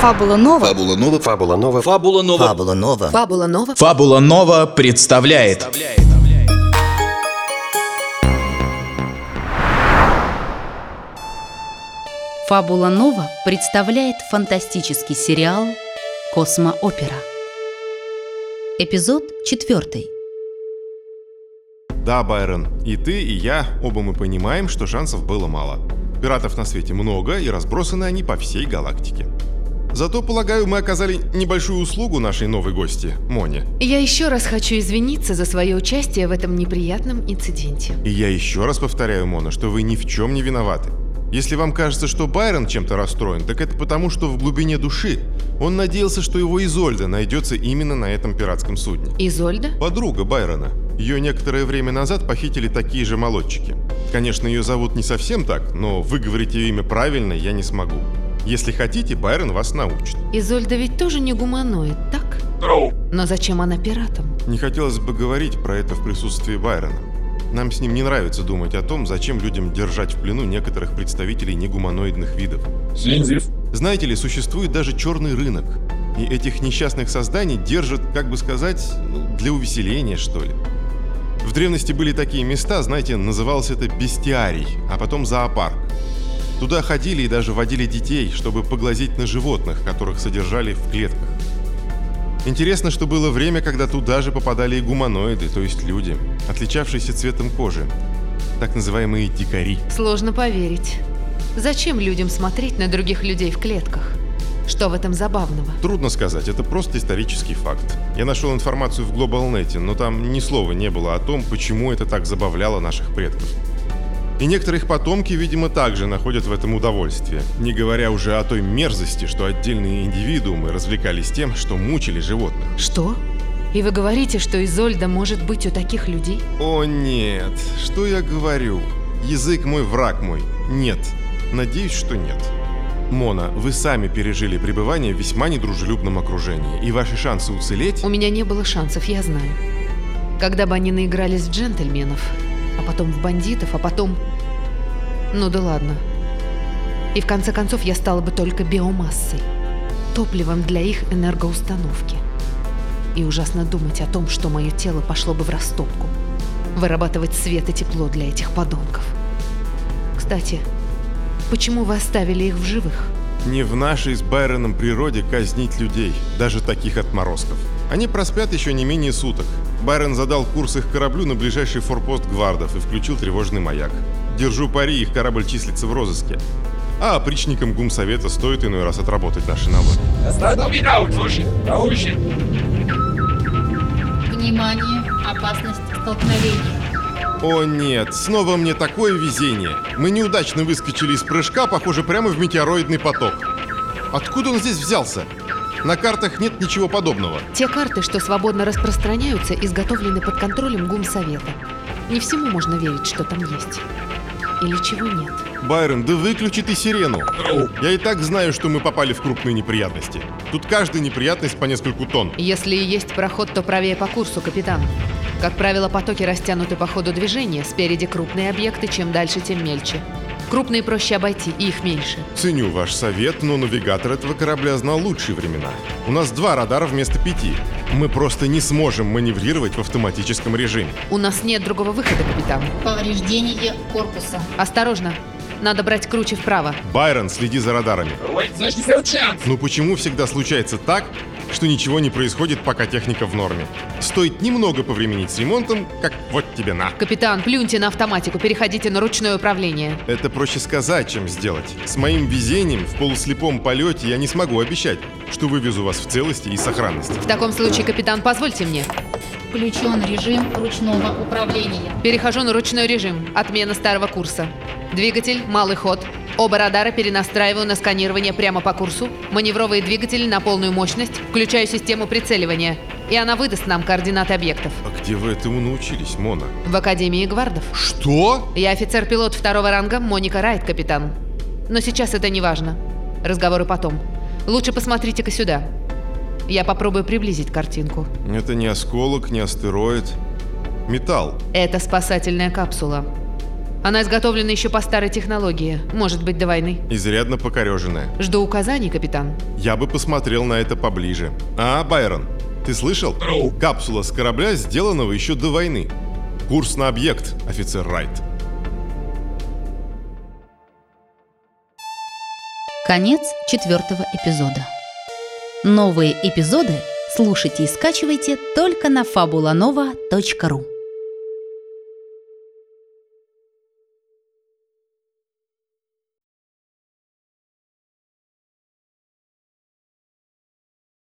Фабула Нова. Фабула Нова. Фабула Нова. Фабула Нова. Фабула Нова. Фабула Нова. Фабула Нова представляет Фабула Нова представляет фантастический сериал «Космоопера». Эпизод четвертый. Да, Байрон, и ты, и я, оба мы понимаем, что шансов было мало. Пиратов на свете много, и разбросаны они по всей галактике. Зато, полагаю, мы оказали небольшую услугу нашей новой гости, Моне. Я еще раз хочу извиниться за свое участие в этом неприятном инциденте. И я еще раз повторяю, Мона, что вы ни в чем не виноваты. Если вам кажется, что Байрон чем-то расстроен, так это потому, что в глубине души он надеялся, что его Изольда найдется именно на этом пиратском судне. Изольда? Подруга Байрона. Ее некоторое время назад похитили такие же молодчики. Конечно, ее зовут не совсем так, но выговорить ее имя правильно я не смогу. Если хотите, Байрон вас научит. Изольда ведь тоже не гуманоид, так? Но зачем она пиратом? Не хотелось бы говорить про это в присутствии Байрона. Нам с ним не нравится думать о том, зачем людям держать в плену некоторых представителей негуманоидных видов. Знаете ли, существует даже черный рынок. И этих несчастных созданий держат, как бы сказать, ну, для увеселения, что ли. В древности были такие места, знаете, называлось это бестиарий, а потом зоопарк. Туда ходили и даже водили детей, чтобы поглазеть на животных, которых содержали в клетках. Интересно, что было время, когда туда же попадали и гуманоиды, то есть люди, отличавшиеся цветом кожи. Так называемые дикари. Сложно поверить. Зачем людям смотреть на других людей в клетках? Что в этом забавного? Трудно сказать, это просто исторический факт. Я нашел информацию в GlobalNet, но там ни слова не было о том, почему это так забавляло наших предков. И некоторые их потомки, видимо, также находят в этом удовольствие. Не говоря уже о той мерзости, что отдельные индивидуумы развлекались тем, что мучили животных. Что? И вы говорите, что Изольда может быть у таких людей? О нет, что я говорю? Язык мой, враг мой. Нет. Надеюсь, что нет. Мона, вы сами пережили пребывание в весьма недружелюбном окружении, и ваши шансы уцелеть... У меня не было шансов, я знаю. Когда бы они наигрались в джентльменов, а потом в бандитов, а потом... Ну да ладно. И в конце концов я стала бы только биомассой, топливом для их энергоустановки. И ужасно думать о том, что мое тело пошло бы в растопку, вырабатывать свет и тепло для этих подонков. Кстати, почему вы оставили их в живых? Не в нашей с Байроном природе казнить людей, даже таких отморозков. Они проспят еще не менее суток. Байрон задал курс их кораблю на ближайший форпост гвардов и включил тревожный маяк. Держу пари, их корабль числится в розыске. А опричникам гумсовета стоит иной раз отработать наши налоги. Внимание, опасность столкновения. О нет, снова мне такое везение. Мы неудачно выскочили из прыжка, похоже, прямо в метеороидный поток. Откуда он здесь взялся? На картах нет ничего подобного. Те карты, что свободно распространяются, изготовлены под контролем гумсовета. Не всему можно верить, что там есть. Или чего нет. Байрон, да выключи ты сирену. Я и так знаю, что мы попали в крупные неприятности. Тут каждая неприятность по нескольку тонн. Если и есть проход, то правее по курсу, капитан. Как правило, потоки растянуты по ходу движения. Спереди крупные объекты, чем дальше, тем мельче. Крупные проще обойти, и их меньше. Ценю ваш совет, но навигатор этого корабля знал лучшие времена. У нас два радара вместо пяти. Мы просто не сможем маневрировать в автоматическом режиме. У нас нет другого выхода, капитан. Повреждение корпуса. Осторожно. Надо брать круче вправо. Байрон, следи за радарами. Ну почему всегда случается так, что ничего не происходит, пока техника в норме? Стоит немного повременить с ремонтом, как вот тебе на. Капитан, плюньте на автоматику, переходите на ручное управление. Это проще сказать, чем сделать. С моим везением в полуслепом полете я не смогу обещать, что вывезу вас в целости и сохранности. В таком случае, капитан, позвольте мне. Включен режим ручного управления. Перехожу на ручной режим. Отмена старого курса. Двигатель, малый ход. Оба радара перенастраиваю на сканирование прямо по курсу. Маневровые двигатели на полную мощность. Включаю систему прицеливания. И она выдаст нам координаты объектов. А где вы этому научились, Мона? В Академии гвардов. Что? Я офицер-пилот второго ранга Моника Райт, капитан. Но сейчас это не важно. Разговоры потом. Лучше посмотрите-ка сюда. Я попробую приблизить картинку. Это не осколок, не астероид. Металл. Это спасательная капсула. Она изготовлена еще по старой технологии, может быть, до войны. Изрядно покореженная. Жду указаний, капитан. Я бы посмотрел на это поближе. А, Байрон, ты слышал? Капсула с корабля, сделанного еще до войны. Курс на объект, офицер Райт. Конец четвертого эпизода. Новые эпизоды слушайте и скачивайте только на fabulanova.ru